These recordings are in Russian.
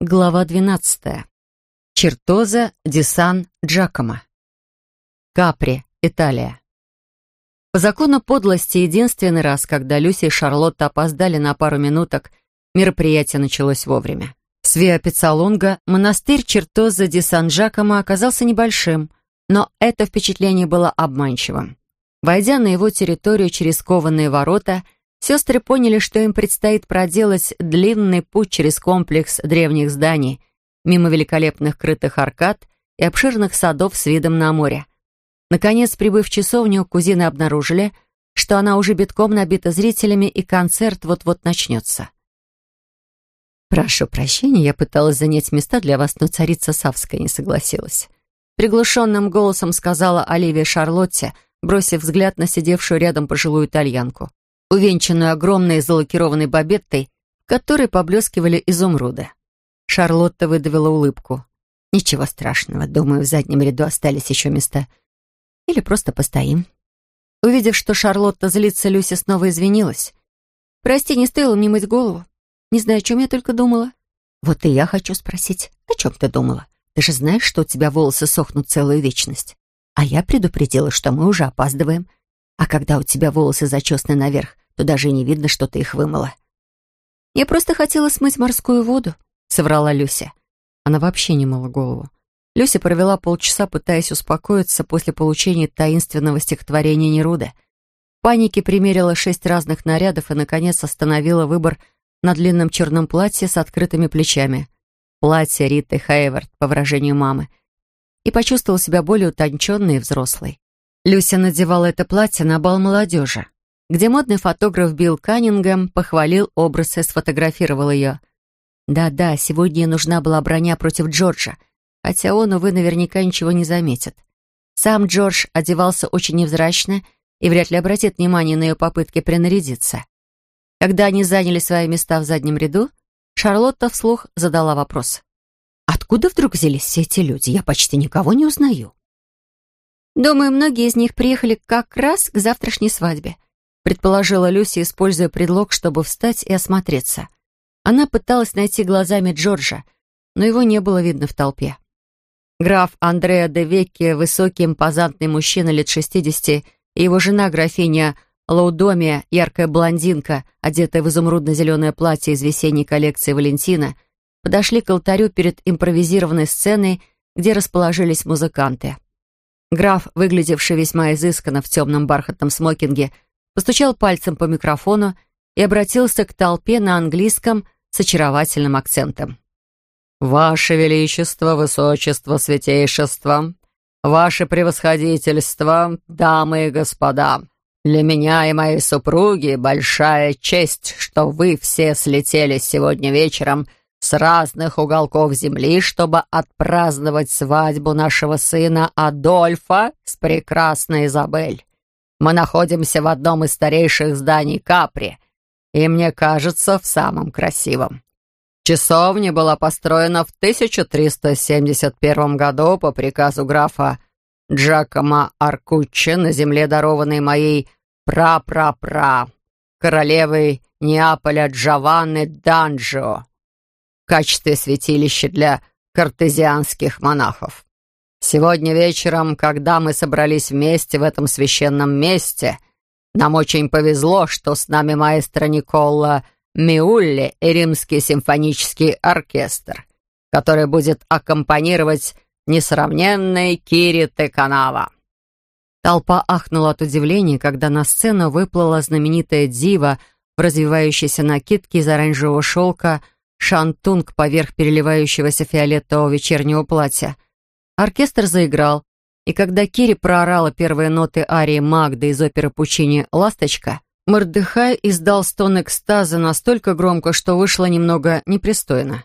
Глава 12. Чертоза ди Сан Джакомо. Капри, Италия. По закону подлости, единственный раз, когда Люси и Шарлотта опоздали на пару минуток, мероприятие началось вовремя. В Свиа Пиццалунга монастырь Чертоза ди Сан Джакомо оказался небольшим, но это впечатление было обманчивым. Войдя на его территорию через кованые ворота – Сестры поняли, что им предстоит проделать длинный путь через комплекс древних зданий, мимо великолепных крытых аркад и обширных садов с видом на море. Наконец, прибыв в часовню, кузины обнаружили, что она уже битком набита зрителями, и концерт вот-вот начнется. «Прошу прощения, я пыталась занять места для вас, но царица Савская не согласилась». Приглушенным голосом сказала Оливия Шарлотте, бросив взгляд на сидевшую рядом пожилую итальянку увенчанную огромной залакированной бабеттой, в которой поблескивали изумруды. Шарлотта выдавила улыбку. «Ничего страшного, думаю, в заднем ряду остались еще места. Или просто постоим». Увидев, что Шарлотта злится, Люся снова извинилась. «Прости, не стоило мне мыть голову. Не знаю, о чем я только думала». «Вот и я хочу спросить, о чем ты думала? Ты же знаешь, что у тебя волосы сохнут целую вечность. А я предупредила, что мы уже опаздываем. А когда у тебя волосы зачесаны наверх, то даже не видно, что ты их вымыла. «Я просто хотела смыть морскую воду», — соврала Люся. Она вообще не мыла голову. Люся провела полчаса, пытаясь успокоиться после получения таинственного стихотворения Неруда. В панике примерила шесть разных нарядов и, наконец, остановила выбор на длинном черном платье с открытыми плечами. Платье Риты Хейвард, по выражению мамы. И почувствовала себя более утонченной и взрослой. Люся надевала это платье на бал молодежи, где модный фотограф Билл Каннингем похвалил образ и сфотографировал ее. Да-да, сегодня нужна была броня против Джорджа, хотя он, увы, наверняка ничего не заметит. Сам Джордж одевался очень невзрачно и вряд ли обратит внимание на ее попытки принарядиться. Когда они заняли свои места в заднем ряду, Шарлотта вслух задала вопрос. «Откуда вдруг взялись все эти люди? Я почти никого не узнаю». «Думаю, многие из них приехали как раз к завтрашней свадьбе», предположила Люси, используя предлог, чтобы встать и осмотреться. Она пыталась найти глазами Джорджа, но его не было видно в толпе. Граф Андреа де Векки, высокий импозантный мужчина лет шестидесяти, и его жена, графиня Лаудомия, яркая блондинка, одетая в изумрудно-зеленое платье из весенней коллекции Валентина, подошли к алтарю перед импровизированной сценой, где расположились музыканты. Граф, выглядевший весьма изысканно в темном бархатном смокинге, постучал пальцем по микрофону и обратился к толпе на английском с очаровательным акцентом. «Ваше Величество, Высочество, Святейшество, Ваше Превосходительство, дамы и господа, для меня и моей супруги большая честь, что вы все слетели сегодня вечером с разных уголков земли, чтобы отпраздновать свадьбу нашего сына Адольфа с прекрасной Изабель. Мы находимся в одном из старейших зданий Капри, и, мне кажется, в самом красивом. Часовня была построена в 1371 году по приказу графа Джакома Аркуччи на земле, дарованной моей пра-пра-пра, королевой Неаполя Джованны Данджио в качестве святилища для картезианских монахов. Сегодня вечером, когда мы собрались вместе в этом священном месте, нам очень повезло, что с нами маэстро Никола Миулли и Римский симфонический оркестр, который будет аккомпанировать несравненной Кири Теканава. Толпа ахнула от удивления, когда на сцену выплыла знаменитая дива в развивающейся накидке из оранжевого шелка – шантунг поверх переливающегося фиолетового вечернего платья. Оркестр заиграл, и когда Кири проорала первые ноты арии Магды из оперы Пучини «Ласточка», Мордыхай издал стон экстаза настолько громко, что вышло немного непристойно.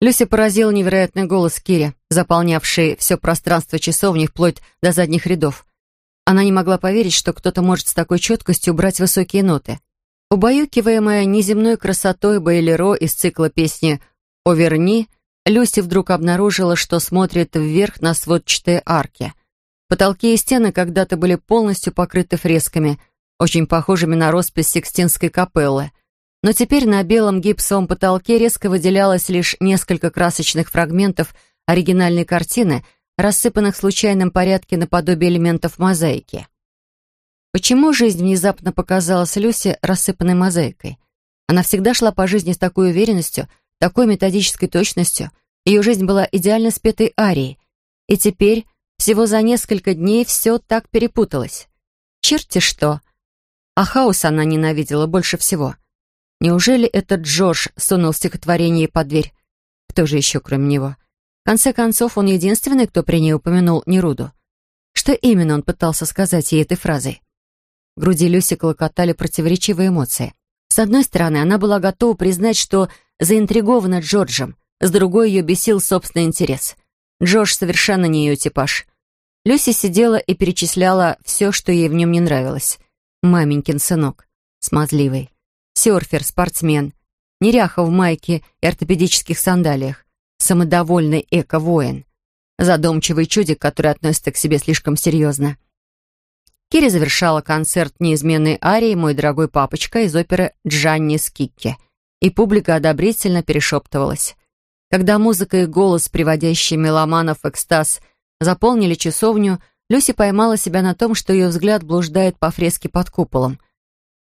Люси поразил невероятный голос Кири, заполнявший все пространство часовни вплоть до задних рядов. Она не могла поверить, что кто-то может с такой четкостью брать высокие ноты. Убаюкиваемая неземной красотой Байлеро из цикла песни «Оверни», Люси вдруг обнаружила, что смотрит вверх на сводчатые арки. Потолки и стены когда-то были полностью покрыты фресками, очень похожими на роспись Сикстинской капеллы. Но теперь на белом гипсовом потолке резко выделялось лишь несколько красочных фрагментов оригинальной картины, рассыпанных в случайном порядке наподобие элементов мозаики. Почему жизнь внезапно показалась Люсе рассыпанной мозаикой? Она всегда шла по жизни с такой уверенностью, такой методической точностью. Ее жизнь была идеально спетой арией. И теперь, всего за несколько дней, все так перепуталось. Черти что! А хаос она ненавидела больше всего. Неужели этот Джордж сунул стихотворение под дверь? Кто же еще, кроме него? В конце концов, он единственный, кто при ней упомянул Неруду. Что именно он пытался сказать ей этой фразой? В груди Люси клокотали противоречивые эмоции. С одной стороны, она была готова признать, что заинтригована Джорджем, с другой ее бесил собственный интерес. Джордж совершенно не ее типаж. Люси сидела и перечисляла все, что ей в нем не нравилось. Маменькин сынок, смазливый, серфер, спортсмен, неряха в майке и ортопедических сандалиях, самодовольный эко-воин, задумчивый чудик, который относится к себе слишком серьезно — Кири завершала концерт неизменной арии «Мой дорогой папочка» из оперы «Джанни Скикки», и публика одобрительно перешептывалась. Когда музыка и голос, приводящие меломанов в экстаз, заполнили часовню, Люси поймала себя на том, что ее взгляд блуждает по фреске под куполом.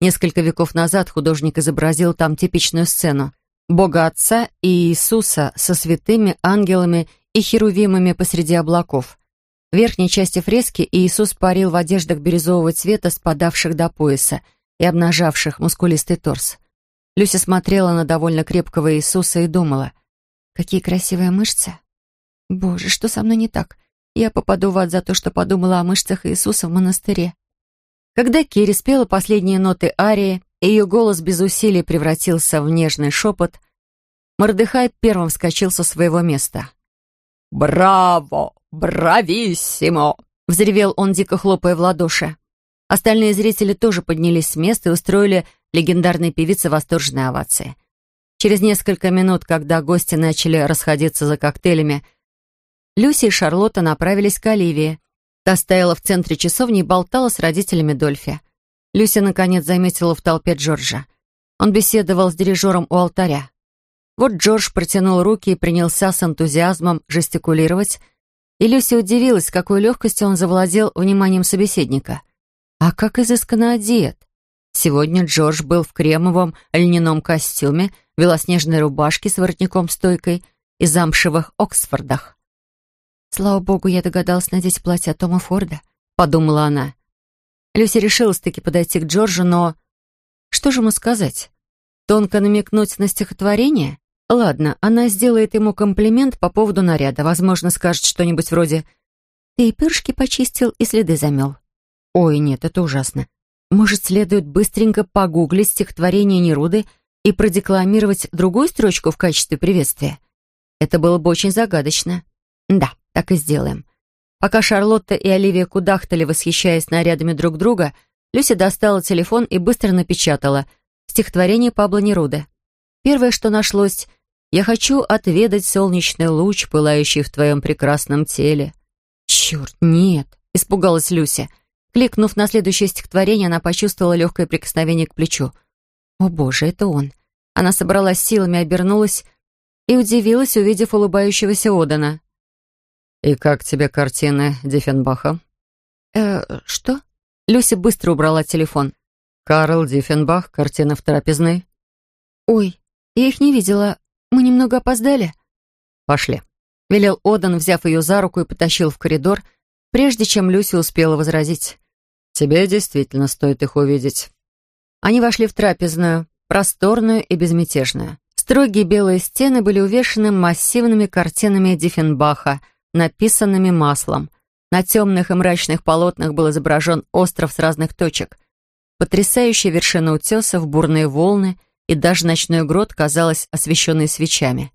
Несколько веков назад художник изобразил там типичную сцену. Бога Отца и Иисуса со святыми ангелами и херувимами посреди облаков. В верхней части фрески Иисус парил в одеждах бирюзового цвета, спадавших до пояса и обнажавших мускулистый торс. Люся смотрела на довольно крепкого Иисуса и думала, «Какие красивые мышцы! Боже, что со мной не так? Я попаду в ад за то, что подумала о мышцах Иисуса в монастыре». Когда Кири спела последние ноты арии, и ее голос без усилий превратился в нежный шепот, Мордыхай первым вскочил со своего места. «Браво! Брависсимо!» — взревел он, дико хлопая в ладоши. Остальные зрители тоже поднялись с места и устроили легендарной певице восторженные овации. Через несколько минут, когда гости начали расходиться за коктейлями, Люси и Шарлотта направились к Оливии. Та стояла в центре часовни и болтала с родителями Дольфи. Люси, наконец, заметила в толпе Джорджа. Он беседовал с дирижером у алтаря. Вот Джордж протянул руки и принялся с энтузиазмом жестикулировать, и Люси удивилась, какой легкостью он завладел вниманием собеседника. А как изысканно одет! Сегодня Джордж был в кремовом льняном костюме, белоснежной рубашке с воротником-стойкой и замшевых Оксфордах. «Слава богу, я догадалась надеть платье Тома Форда», — подумала она. Люси решилась-таки подойти к Джорджу, но... Что же ему сказать? Тонко намекнуть на стихотворение? Ладно, она сделает ему комплимент по поводу наряда. Возможно, скажет что-нибудь вроде «Ты и перышки почистил, и следы замел». Ой, нет, это ужасно. Может, следует быстренько погуглить стихотворение Неруды и продекламировать другую строчку в качестве приветствия? Это было бы очень загадочно. Да, так и сделаем. Пока Шарлотта и Оливия кудахтали, восхищаясь нарядами друг друга, Люся достала телефон и быстро напечатала стихотворение Пабло Неруды. Первое, что нашлось, я хочу отведать солнечный луч, пылающий в твоем прекрасном теле». «Черт, нет!» — испугалась Люся. Кликнув на следующее стихотворение, она почувствовала легкое прикосновение к плечу. «О боже, это он!» Она собралась силами, обернулась и удивилась, увидев улыбающегося Одана. «И как тебе картины Диффенбаха?» «Э, что?» Люся быстро убрала телефон. «Карл Диффенбах, картина в трапезной». «Ой, я их не видела. Мы немного опоздали?» «Пошли», — велел Одан, взяв ее за руку и потащил в коридор, прежде чем Люси успела возразить. «Тебе действительно стоит их увидеть». Они вошли в трапезную, просторную и безмятежную. Строгие белые стены были увешаны массивными картинами Диффенбаха, написанными маслом. На темных и мрачных полотнах был изображен остров с разных точек. Потрясающая вершина утесов, бурные волны и даже ночной грот казалась освещенной свечами.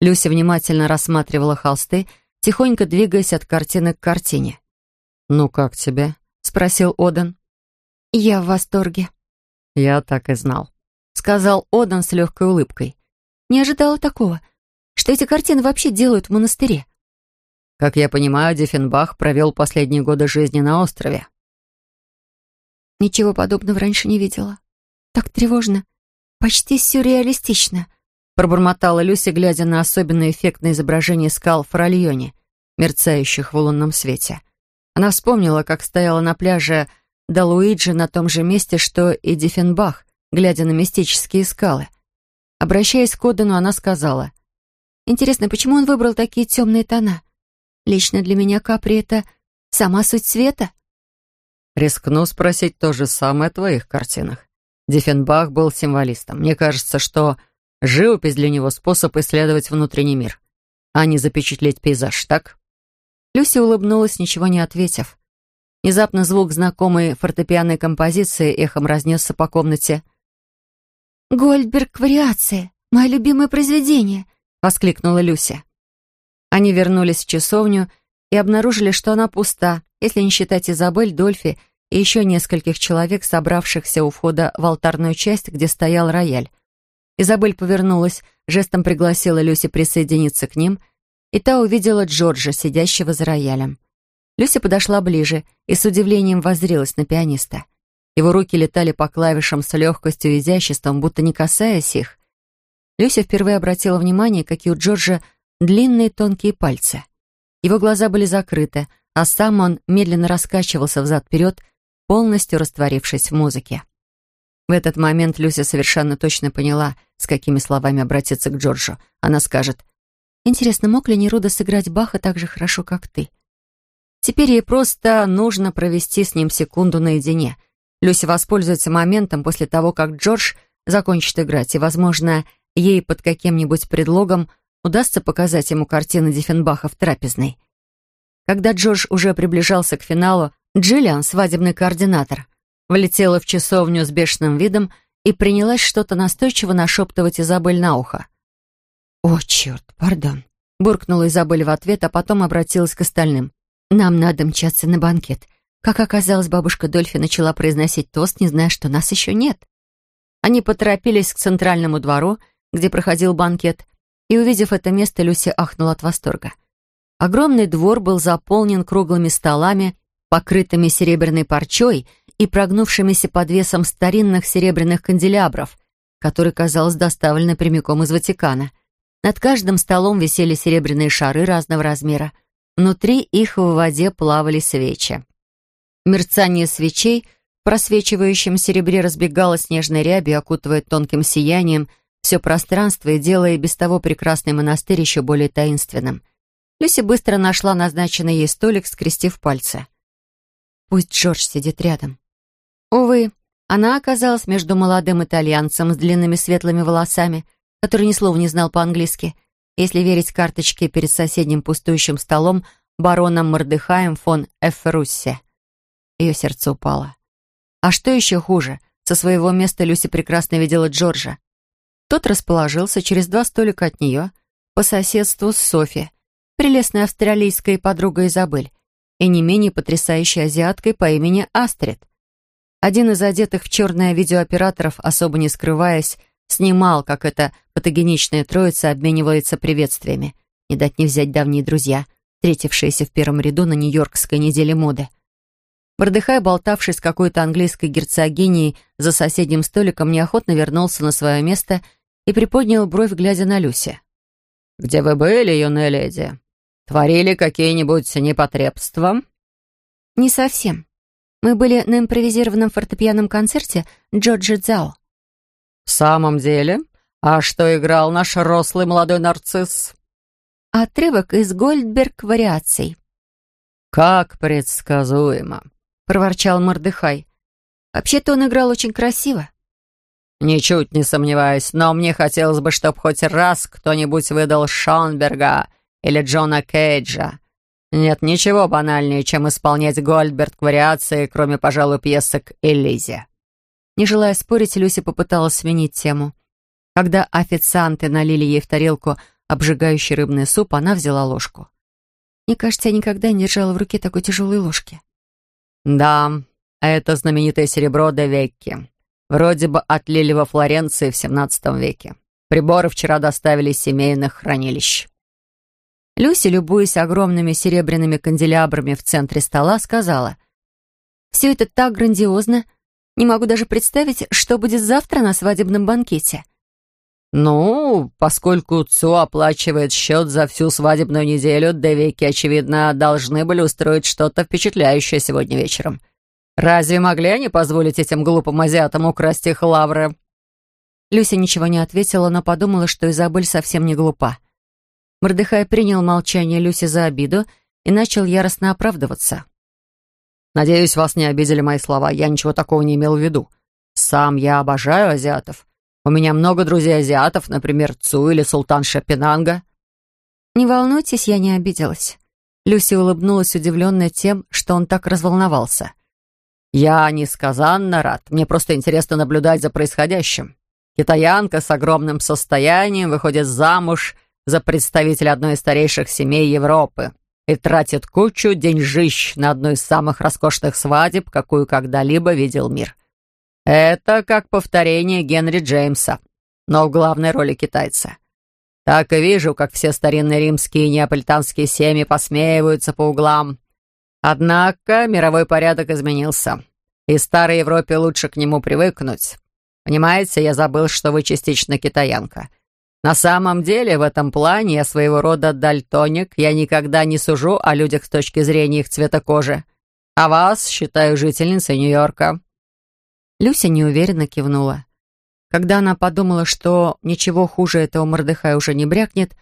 Люся внимательно рассматривала холсты, тихонько двигаясь от картины к картине. «Ну как тебе?» — спросил Одан. «Я в восторге». «Я так и знал», — сказал Одан с легкой улыбкой. «Не ожидала такого. Что эти картины вообще делают в монастыре?» «Как я понимаю, Диффенбах провел последние годы жизни на острове». «Ничего подобного раньше не видела. Так тревожно. Почти сюрреалистично», — пробормотала Люси, глядя на особенно эффектное изображение скал в Форальоне, мерцающих в лунном свете. Она вспомнила, как стояла на пляже Далуиджи на том же месте, что и Диффенбах, глядя на мистические скалы. Обращаясь к Одану, она сказала, «Интересно, почему он выбрал такие темные тона? Лично для меня капри — это сама суть света». Рискну спросить то же самое о твоих картинах. Диффенбах был символистом. Мне кажется, что живопись для него — способ исследовать внутренний мир, а не запечатлеть пейзаж, так? Люси улыбнулась, ничего не ответив. Внезапно звук знакомой фортепианной композиции эхом разнесся по комнате. «Гольдберг вариации, мое любимое произведение!» — воскликнула Люся. Они вернулись в часовню и обнаружили, что она пуста, если не считать Изабель, Дольфи и еще нескольких человек, собравшихся у входа в алтарную часть, где стоял рояль. Изабель повернулась, жестом пригласила Люси присоединиться к ним, и та увидела Джорджа, сидящего за роялем. Люся подошла ближе и с удивлением воззрелась на пианиста. Его руки летали по клавишам с легкостью и изяществом, будто не касаясь их. Люся впервые обратила внимание, какие у Джорджа длинные тонкие пальцы. Его глаза были закрыты, а сам он медленно раскачивался взад-вперед, полностью растворившись в музыке. В этот момент Люся совершенно точно поняла, с какими словами обратиться к Джорджу. Она скажет, «Интересно, мог ли Неруда сыграть Баха так же хорошо, как ты?» Теперь ей просто нужно провести с ним секунду наедине — Люся воспользуется моментом после того, как Джордж закончит играть, и, возможно, ей под каким-нибудь предлогом удастся показать ему картины Диффенбаха в трапезной. Когда Джордж уже приближался к финалу, Джиллиан, свадебный координатор, влетела в часовню с бешеным видом и принялась что-то настойчиво нашептывать Изабель на ухо. «О, черт, пардон», — буркнула Изабель в ответ, а потом обратилась к остальным. «Нам надо мчаться на банкет. Как оказалось, бабушка Дольфи начала произносить тост, не зная, что нас еще нет. Они поторопились к центральному двору, где проходил банкет, и, увидев это место, Люси ахнула от восторга. Огромный двор был заполнен круглыми столами, покрытыми серебряной парчой и прогнувшимися под весом старинных серебряных канделябров, которые, казалось, доставлены прямиком из Ватикана. Над каждым столом висели серебряные шары разного размера. Внутри их в воде плавали свечи. Мерцание свечей в просвечивающем серебре разбегалось снежной рябью, окутывая тонким сиянием все пространство и делая без того прекрасный монастырь еще более таинственным. Люси быстро нашла назначенный ей столик, скрестив пальцы. «Пусть Джордж сидит рядом». Увы, она оказалась между молодым итальянцем с длинными светлыми волосами, который ни слова не знал по-английски, если верить карточке перед соседним пустующим столом бароном Мордыхаем фон Эфферуссе. Ее сердце упало. А что еще хуже? Со своего места Люси прекрасно видела Джорджа. Тот расположился через два столика от нее, по соседству с Софи, прелестной австралийской подругой Изабель, и не менее потрясающей азиаткой по имени Астрид. Один из одетых в черное видеооператоров, особо не скрываясь, снимал, как эта фотогеничная троица обменивается приветствиями. Не дать не взять давние друзья, встретившиеся в первом ряду на Нью-Йоркской неделе моды. Мордыхай, болтавший с какой-то английской герцогиней за соседним столиком, неохотно вернулся на свое место и приподнял бровь, глядя на Люси. «Где вы были, юная леди? Творили какие-нибудь непотребства?» «Не совсем. Мы были на импровизированном фортепианном концерте Джорджи Дзао». «В самом деле? А что играл наш рослый молодой нарцисс?» «Отрывок из Гольдберг вариаций». «Как предсказуемо», — проворчал Мордыхай. «Вообще-то он играл очень красиво». «Ничуть не сомневаюсь, но мне хотелось бы, чтобы хоть раз кто-нибудь выдал Шонберга или Джона Кейджа. Нет ничего банальнее, чем исполнять Гольдберг вариации, кроме, пожалуй, пьесок Элизе». Не желая спорить, Люся попыталась сменить тему. Когда официанты налили ей в тарелку обжигающий рыбный суп, она взяла ложку. Мне кажется, я никогда не держала в руке такой тяжелой ложки. «Да, это знаменитое серебро де Векки. Вроде бы отлили во Флоренции в XVII веке. Приборы вчера доставили из семейных хранилищ». Люси, любуясь огромными серебряными канделябрами в центре стола, сказала, «Все это так грандиозно, Не могу даже представить, что будет завтра на свадебном банкете. «Ну, поскольку ЦУ оплачивает счет за всю свадебную неделю, Девики, очевидно, должны были устроить что-то впечатляющее сегодня вечером. Разве могли они позволить этим глупым азиатам украсть их лавры?» Люся ничего не ответила, но подумала, что Изабель совсем не глупа. Мордыхай принял молчание Люси за обиду и начал яростно оправдываться. «Надеюсь, вас не обидели мои слова. Я ничего такого не имел в виду. Сам я обожаю азиатов. У меня много друзей-азиатов, например, Цу или Султан Шапинанга». «Не волнуйтесь, я не обиделась». Люси улыбнулась, удивленная тем, что он так разволновался. «Я несказанно рад. Мне просто интересно наблюдать за происходящим. Китаянка с огромным состоянием выходит замуж за представителя одной из старейших семей Европы и тратит кучу деньжищ на одну из самых роскошных свадеб, какую когда-либо видел мир. Это как повторение Генри Джеймса, но в главной роли китайца. Так и вижу, как все старинные римские и неаполитанские семьи посмеиваются по углам. Однако мировой порядок изменился, и старой Европе лучше к нему привыкнуть. Понимаете, я забыл, что вы частично китаянка. На самом деле, в этом плане я своего рода дальтоник. Я никогда не сужу о людях с точки зрения их цвета кожи. А вас считаю жительницей Нью-Йорка. Люся неуверенно кивнула. Когда она подумала, что ничего хуже этого Мордыхая уже не брякнет,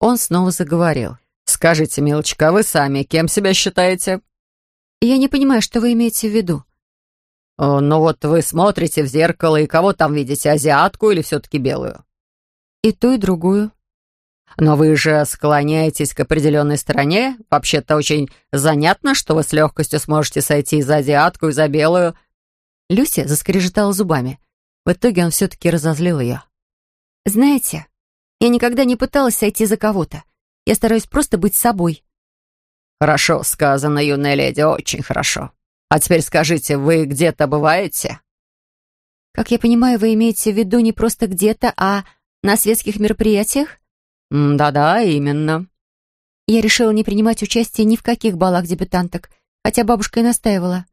он снова заговорил. «Скажите, милочка, вы сами кем себя считаете?» «Я не понимаю, что вы имеете в виду». «Ну вот вы смотрите в зеркало, и кого там видите, азиатку или все-таки белую?» «И ту, и другую». «Но вы же склоняетесь к определенной стороне. Вообще-то очень занятно, что вы с легкостью сможете сойти за азиатку и за белую, Люся заскрежетала зубами. В итоге он все-таки разозлил ее. «Знаете, я никогда не пыталась сойти за кого-то. Я стараюсь просто быть собой». «Хорошо сказано, юная леди, очень хорошо. А теперь скажите, вы где-то бываете?» «Как я понимаю, вы имеете в виду не просто где-то, а на светских мероприятиях?» «Да-да, именно». Я решила не принимать участие ни в каких балах дебютанток, хотя бабушка и настаивала.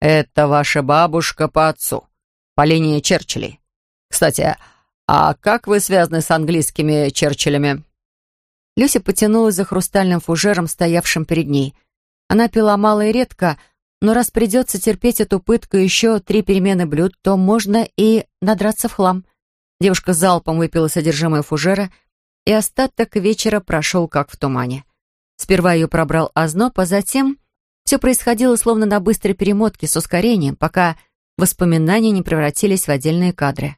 «Это ваша бабушка по отцу, по линии Черчиллей. Кстати, а как вы связаны с английскими Черчиллями?» Люся потянулась за хрустальным фужером, стоявшим перед ней. Она пила мало и редко, но раз придется терпеть эту пытку еще три перемены блюд, то можно и надраться в хлам. Девушка залпом выпила содержимое фужера, и остаток вечера прошел как в тумане. Сперва ее пробрал озноб, а затем все происходило словно на быстрой перемотке с ускорением, пока воспоминания не превратились в отдельные кадры.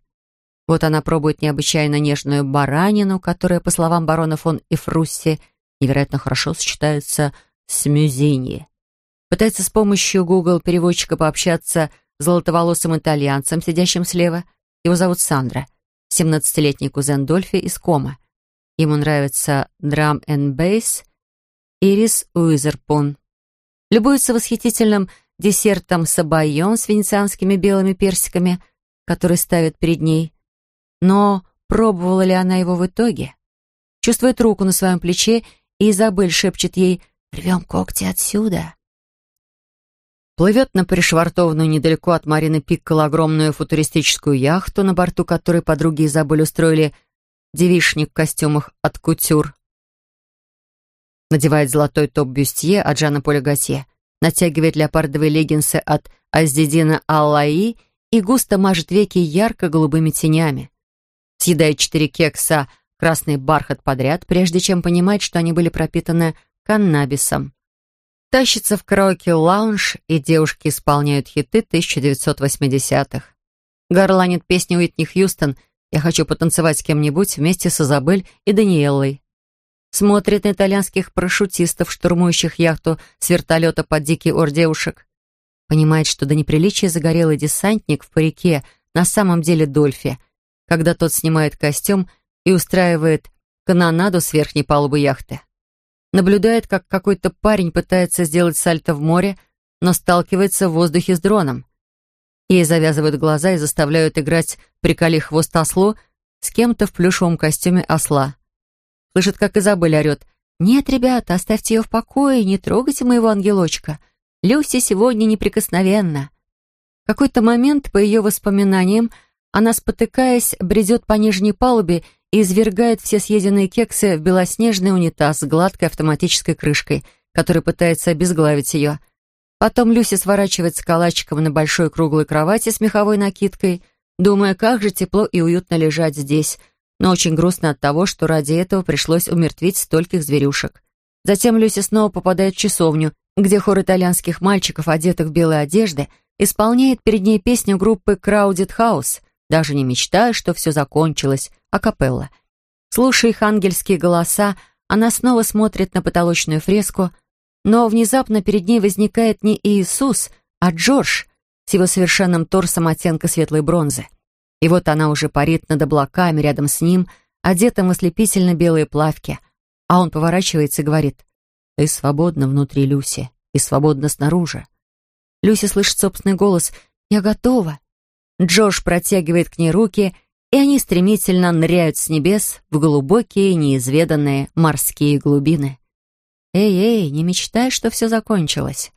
Вот она пробует необычайно нежную баранину, которая, по словам барона фон Эфрусси, невероятно хорошо сочетается с мюзини. Пытается с помощью Google-переводчика пообщаться с золотоволосым итальянцем, сидящим слева. Его зовут Сандра, 17-летний кузен Дольфи из Кома. Ему нравится драм and бейс Ирис Уизерпун, любуется восхитительным десертом сабайон с венецианскими белыми персиками, который ставит перед ней. Но пробовала ли она его в итоге? Чувствует руку на своем плече, и Изабель шепчет ей «Рвем когти отсюда». Плывет на пришвартованную недалеко от Марины Пиккола огромную футуристическую яхту, на борту которой подруги Изабель устроили девишник в костюмах от кутюр надевает золотой топ-бюстье от Жана Поля Готье, натягивает леопардовые леггинсы от Аздедина Аллаи и густо мажет веки ярко-голубыми тенями. Съедает четыре кекса красный бархат подряд, прежде чем понимать, что они были пропитаны каннабисом. Тащится в караоке-лаунж, и девушки исполняют хиты 1980-х. Горланит песню Уитни Хьюстон «Я хочу потанцевать с кем-нибудь» вместе с Изабель и Даниэллой смотрит на итальянских парашютистов, штурмующих яхту с вертолета под дикий ор девушек. Понимает, что до неприличия загорелый десантник в парике на самом деле Дольфи, когда тот снимает костюм и устраивает канонаду с верхней палубы яхты. Наблюдает, как какой-то парень пытается сделать сальто в море, но сталкивается в воздухе с дроном. Ей завязывают глаза и заставляют играть «Приколи хвост ослу» с кем-то в плюшевом костюме осла. Слышит, как Изабель орет. «Нет, ребята, оставьте ее в покое, не трогайте моего ангелочка. Люси сегодня неприкосновенна». какой-то момент, по ее воспоминаниям, она, спотыкаясь, бредет по нижней палубе и извергает все съеденные кексы в белоснежный унитаз с гладкой автоматической крышкой, который пытается обезглавить ее. Потом Люси сворачивается калачиком на большой круглой кровати с меховой накидкой, думая, как же тепло и уютно лежать здесь, но очень грустно от того, что ради этого пришлось умертвить стольких зверюшек. Затем Люси снова попадает в часовню, где хор итальянских мальчиков, одетых в белые одежды, исполняет перед ней песню группы Crowded House, даже не мечтая, что все закончилось, а капелла. Слушая их ангельские голоса, она снова смотрит на потолочную фреску, но внезапно перед ней возникает не Иисус, а Джордж с его совершенным торсом оттенка светлой бронзы. И вот она уже парит над облаками рядом с ним, одетым в ослепительно белые плавки, а он поворачивается и говорит «Ты свободна внутри, Люси, и свободна снаружи». Люси слышит собственный голос «Я готова». Джош протягивает к ней руки, и они стремительно ныряют с небес в глубокие, неизведанные морские глубины. «Эй-эй, не мечтай, что все закончилось.